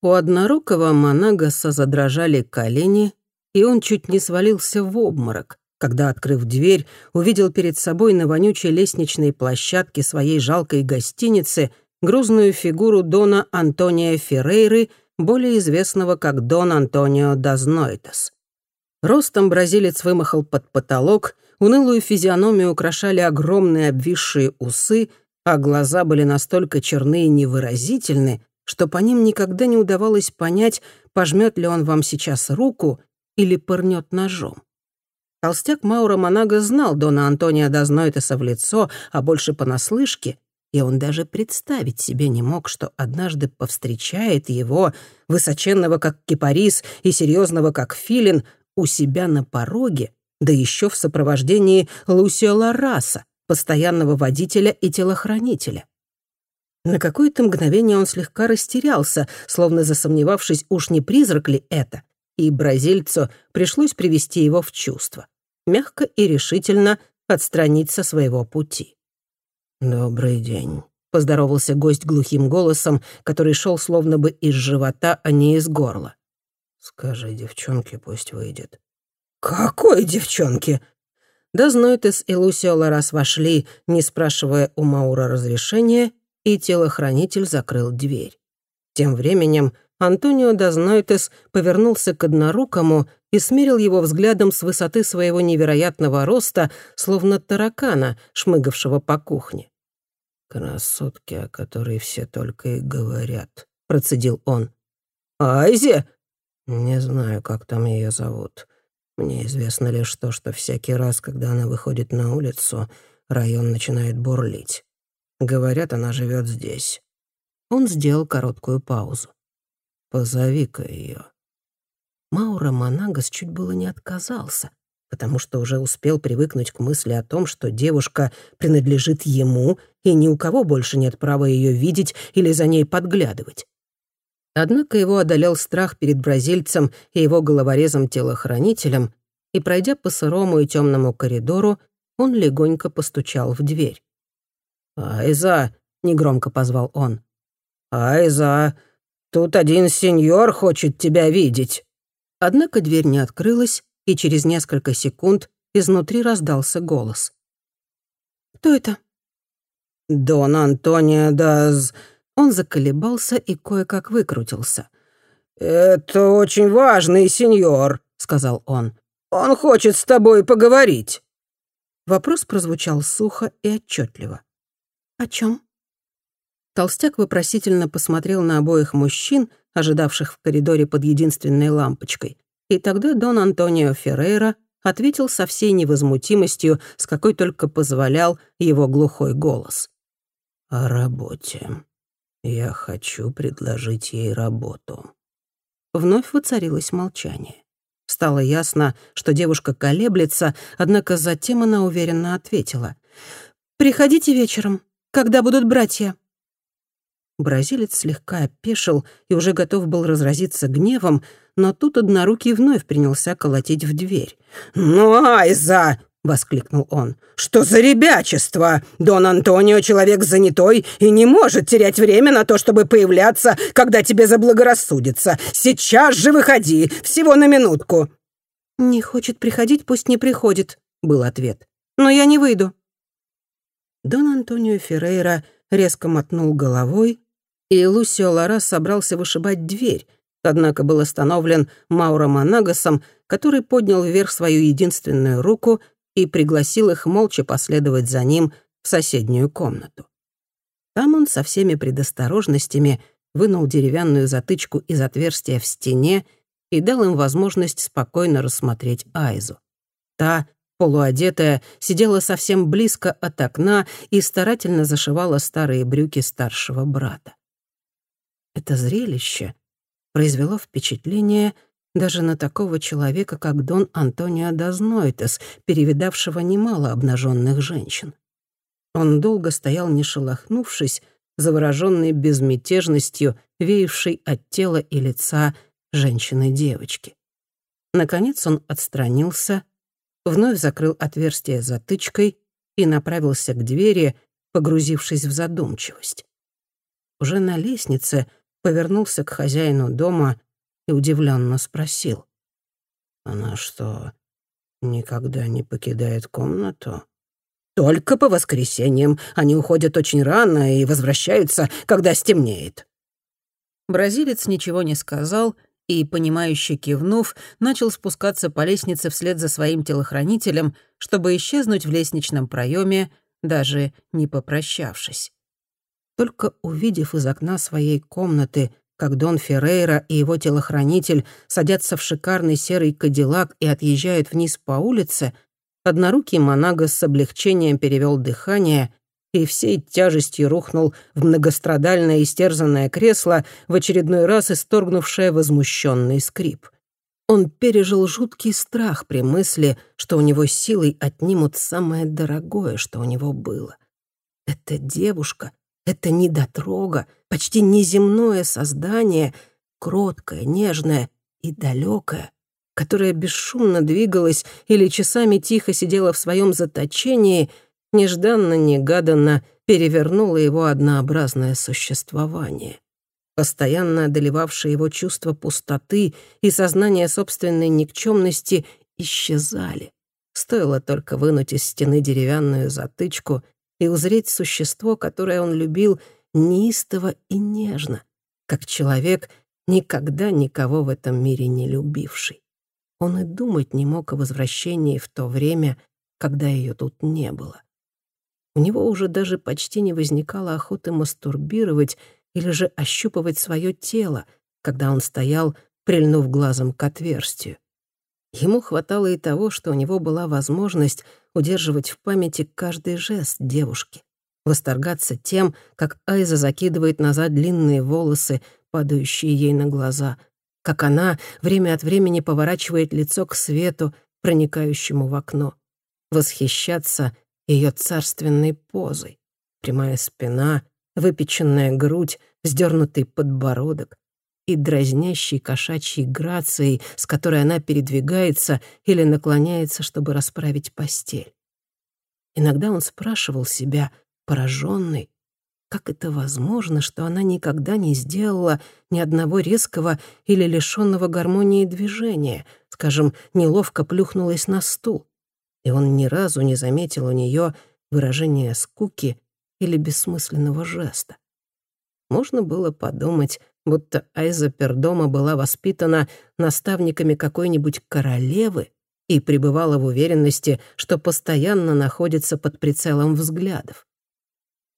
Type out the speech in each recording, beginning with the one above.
У однорукого Монагаса задрожали колени, и он чуть не свалился в обморок, когда, открыв дверь, увидел перед собой на вонючей лестничной площадке своей жалкой гостиницы грузную фигуру Дона Антония Феррейры, более известного как Дон Антонио Дазнойтес. Ростом бразилец вымахал под потолок, унылую физиономию украшали огромные обвисшие усы, а глаза были настолько черны и невыразительны, что по ним никогда не удавалось понять, пожмет ли он вам сейчас руку или пырнет ножом. Толстяк Маура Монага знал Дона Антония Дазнойтеса в лицо, а больше понаслышке, и он даже представить себе не мог, что однажды повстречает его, высоченного как кипарис и серьезного как филин, у себя на пороге, да еще в сопровождении Лусио Лараса, постоянного водителя и телохранителя. На какое-то мгновение он слегка растерялся, словно засомневавшись, уж не призрак ли это, и бразильцу пришлось привести его в чувство, мягко и решительно отстранить со своего пути. «Добрый день», — поздоровался гость глухим голосом, который шел словно бы из живота, а не из горла. «Скажи девчонке, пусть выйдет». «Какой девчонке?» Да Знойтес и Лусио Ларас вошли, не спрашивая у Маура разрешения, и телохранитель закрыл дверь. Тем временем Антонио Дазнойтес повернулся к однорукому и смерил его взглядом с высоты своего невероятного роста, словно таракана, шмыгавшего по кухне. «Красотки, о которой все только и говорят», — процедил он. «Айзе?» «Не знаю, как там ее зовут. Мне известно лишь то, что всякий раз, когда она выходит на улицу, район начинает бурлить. Говорят, она живет здесь. Он сделал короткую паузу. «Позови-ка ее». Маура Монагас чуть было не отказался, потому что уже успел привыкнуть к мысли о том, что девушка принадлежит ему, и ни у кого больше нет права ее видеть или за ней подглядывать. Однако его одолел страх перед бразильцем и его головорезом-телохранителем, и, пройдя по сырому и темному коридору, он легонько постучал в дверь. «Айза!» — негромко позвал он. «Айза, тут один сеньор хочет тебя видеть». Однако дверь не открылась, и через несколько секунд изнутри раздался голос. «Кто это?» «Дон Антонио Даз...» Он заколебался и кое-как выкрутился. «Это очень важный сеньор», — сказал он. «Он хочет с тобой поговорить». Вопрос прозвучал сухо и отчетливо. «О чем? Толстяк вопросительно посмотрел на обоих мужчин, ожидавших в коридоре под единственной лампочкой, и тогда Дон Антонио Феррейра ответил со всей невозмутимостью, с какой только позволял его глухой голос. «О работе. Я хочу предложить ей работу». Вновь воцарилось молчание. Стало ясно, что девушка колеблется, однако затем она уверенно ответила. «Приходите вечером когда будут братья?» Бразилец слегка опешил и уже готов был разразиться гневом, но тут однорукий вновь принялся колотить в дверь. «Ну, Айза!» — воскликнул он. «Что за ребячество? Дон Антонио человек занятой и не может терять время на то, чтобы появляться, когда тебе заблагорассудится. Сейчас же выходи, всего на минутку». «Не хочет приходить, пусть не приходит», — был ответ. «Но я не выйду». Дон Антонио Феррейра резко мотнул головой, и Лусио Лара собрался вышибать дверь, однако был остановлен Мауро Монагасом, который поднял вверх свою единственную руку и пригласил их молча последовать за ним в соседнюю комнату. Там он со всеми предосторожностями вынул деревянную затычку из отверстия в стене и дал им возможность спокойно рассмотреть Айзу. Та полуодетая, сидела совсем близко от окна и старательно зашивала старые брюки старшего брата. Это зрелище произвело впечатление даже на такого человека, как Дон Антонио Дазнойтес, перевидавшего немало обнаженных женщин. Он долго стоял, не шелохнувшись, завороженный безмятежностью, веявшей от тела и лица женщины-девочки. Наконец он отстранился вновь закрыл отверстие затычкой и направился к двери, погрузившись в задумчивость. Уже на лестнице, повернулся к хозяину дома и удивленно спросил. «Она что, никогда не покидает комнату?» «Только по воскресеньям. Они уходят очень рано и возвращаются, когда стемнеет». Бразилец ничего не сказал и, понимающе кивнув, начал спускаться по лестнице вслед за своим телохранителем, чтобы исчезнуть в лестничном проеме, даже не попрощавшись. Только увидев из окна своей комнаты, как Дон Феррейра и его телохранитель садятся в шикарный серый кадиллак и отъезжают вниз по улице, однорукий Монагос с облегчением перевел дыхание и всей тяжестью рухнул в многострадальное истерзанное кресло, в очередной раз исторгнувшее возмущенный скрип. Он пережил жуткий страх при мысли, что у него силой отнимут самое дорогое, что у него было. Эта девушка, это недотрога, почти неземное создание, кроткое, нежное и далекое, которое бесшумно двигалось или часами тихо сидела в своем заточении, нежданно-негаданно перевернуло его однообразное существование. Постоянно одолевавшее его чувство пустоты и сознание собственной никчемности исчезали. Стоило только вынуть из стены деревянную затычку — и узреть существо, которое он любил неистово и нежно, как человек, никогда никого в этом мире не любивший. Он и думать не мог о возвращении в то время, когда ее тут не было. У него уже даже почти не возникало охоты мастурбировать или же ощупывать свое тело, когда он стоял, прильнув глазом к отверстию. Ему хватало и того, что у него была возможность удерживать в памяти каждый жест девушки, восторгаться тем, как Айза закидывает назад длинные волосы, падающие ей на глаза, как она время от времени поворачивает лицо к свету, проникающему в окно, восхищаться ее царственной позой, прямая спина, выпеченная грудь, вздернутый подбородок, и дразнящей кошачьей грацией, с которой она передвигается или наклоняется, чтобы расправить постель. Иногда он спрашивал себя, пораженный, как это возможно, что она никогда не сделала ни одного резкого или лишенного гармонии движения, скажем, неловко плюхнулась на стул, и он ни разу не заметил у нее выражения скуки или бессмысленного жеста. Можно было подумать, будто Айза Пердома была воспитана наставниками какой-нибудь королевы и пребывала в уверенности, что постоянно находится под прицелом взглядов.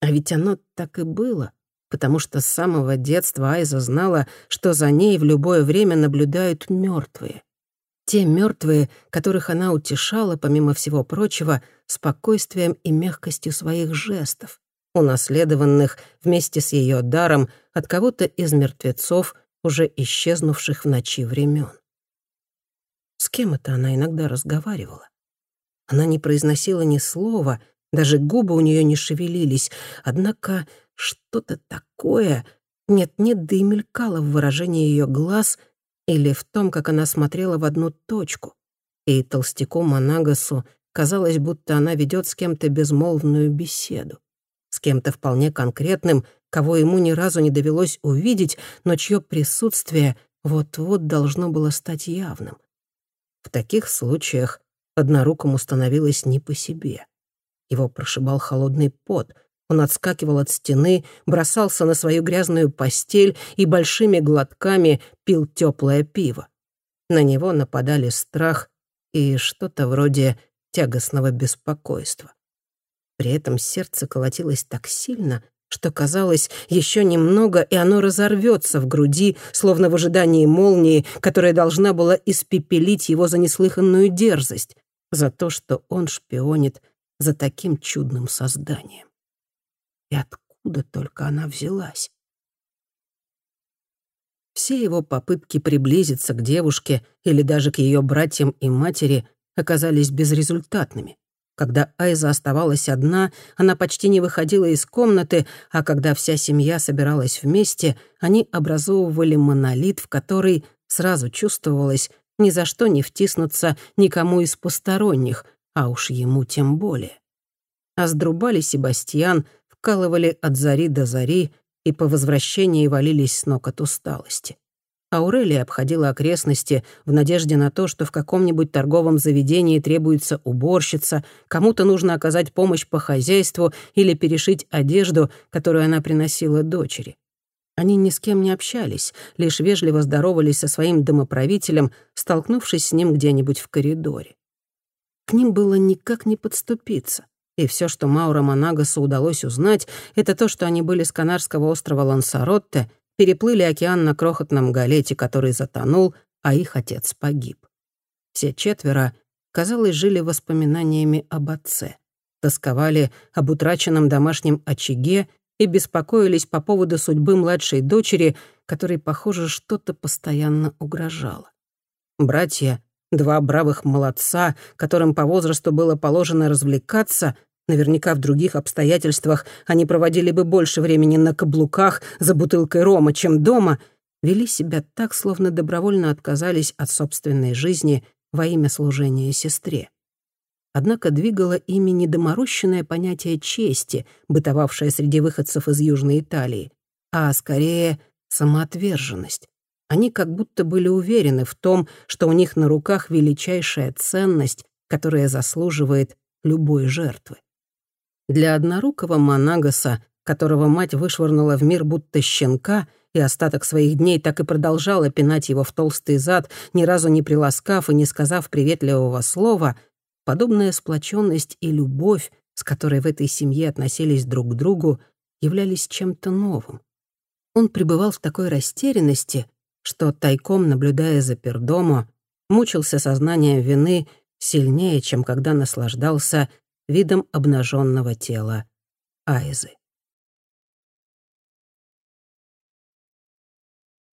А ведь оно так и было, потому что с самого детства Айза знала, что за ней в любое время наблюдают мертвые. Те мертвые, которых она утешала, помимо всего прочего, спокойствием и мягкостью своих жестов унаследованных вместе с ее даром от кого-то из мертвецов, уже исчезнувших в ночи времен. С кем это она иногда разговаривала? Она не произносила ни слова, даже губы у нее не шевелились, однако что-то такое нет-нет, да и мелькало в выражении ее глаз или в том, как она смотрела в одну точку. И толстяку Манагасу казалось, будто она ведет с кем-то безмолвную беседу с кем-то вполне конкретным, кого ему ни разу не довелось увидеть, но чье присутствие вот-вот должно было стать явным. В таких случаях однорукому становилось не по себе. Его прошибал холодный пот, он отскакивал от стены, бросался на свою грязную постель и большими глотками пил теплое пиво. На него нападали страх и что-то вроде тягостного беспокойства. При этом сердце колотилось так сильно, что казалось, еще немного, и оно разорвется в груди, словно в ожидании молнии, которая должна была испепелить его за неслыханную дерзость, за то, что он шпионит за таким чудным созданием. И откуда только она взялась? Все его попытки приблизиться к девушке или даже к ее братьям и матери оказались безрезультатными. Когда Айза оставалась одна, она почти не выходила из комнаты, а когда вся семья собиралась вместе, они образовывали монолит, в который сразу чувствовалось ни за что не втиснуться никому из посторонних, а уж ему тем более. А сдрубали Себастьян, вкалывали от зари до зари, и по возвращении валились с ног от усталости. Аурелия обходила окрестности в надежде на то, что в каком-нибудь торговом заведении требуется уборщица, кому-то нужно оказать помощь по хозяйству или перешить одежду, которую она приносила дочери. Они ни с кем не общались, лишь вежливо здоровались со своим домоправителем, столкнувшись с ним где-нибудь в коридоре. К ним было никак не подступиться. И все, что Маура Монагасу удалось узнать, это то, что они были с Канарского острова Лансаротте переплыли океан на крохотном галете, который затонул, а их отец погиб. Все четверо, казалось, жили воспоминаниями об отце, тосковали об утраченном домашнем очаге и беспокоились по поводу судьбы младшей дочери, которой, похоже, что-то постоянно угрожало. Братья, два бравых молодца, которым по возрасту было положено развлекаться, Наверняка в других обстоятельствах они проводили бы больше времени на каблуках за бутылкой рома, чем дома, вели себя так, словно добровольно отказались от собственной жизни во имя служения сестре. Однако двигало ими недоморощенное понятие чести, бытовавшее среди выходцев из Южной Италии, а скорее самоотверженность. Они как будто были уверены в том, что у них на руках величайшая ценность, которая заслуживает любой жертвы. Для однорукого Манагаса, которого мать вышвырнула в мир будто щенка, и остаток своих дней так и продолжала пинать его в толстый зад, ни разу не приласкав и не сказав приветливого слова, подобная сплоченность и любовь, с которой в этой семье относились друг к другу, являлись чем-то новым. Он пребывал в такой растерянности, что, тайком наблюдая за Пердомо, мучился сознанием вины сильнее, чем когда наслаждался видом обнаженного тела Айзы.